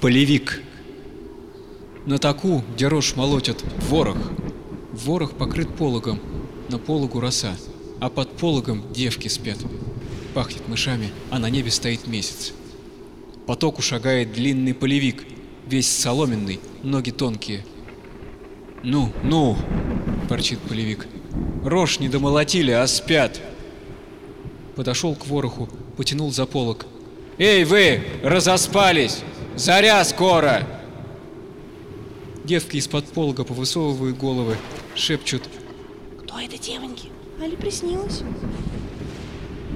Полевик. На таку, где рожь молотят, ворох. Ворох покрыт пологом, на пологу роса, а под пологом девки спят. Пахнет мышами, а на небе стоит месяц. Потоку шагает длинный полевик, весь соломенный, ноги тонкие. «Ну, ну!» — ворчит полевик. «Рожь не домолотили, а спят!» Подошел к вороху, потянул за полог. «Эй вы, разоспались! Заря скоро!» Девки из-под полога повысовывают головы, шепчут. Кто это, девоньки? Али приснилось?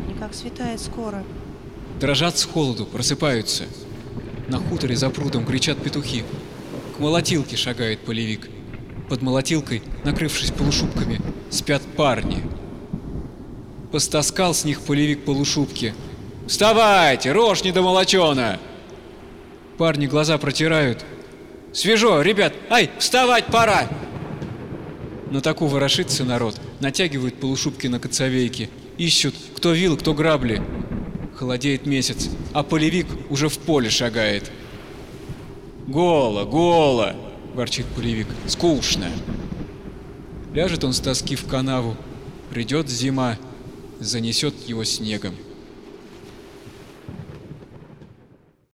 Никак светает скоро. Дрожат с холоду, просыпаются. На хуторе за прудом кричат петухи. К молотилке шагает полевик. Под молотилкой, накрывшись полушубками, спят парни. Постаскал с них полевик полушубки. «Вставайте, рожь недомолочена!» Парни глаза протирают. «Свежо, ребят! Ай, вставать пора!» На таку ворошится народ, натягивают полушубки на коцовейки, ищут, кто вил, кто грабли. Холодеет месяц, а полевик уже в поле шагает. «Голо, голо!» — ворчит полевик. «Скучно!» Ляжет он с тоски в канаву, придет зима, занесет его снегом.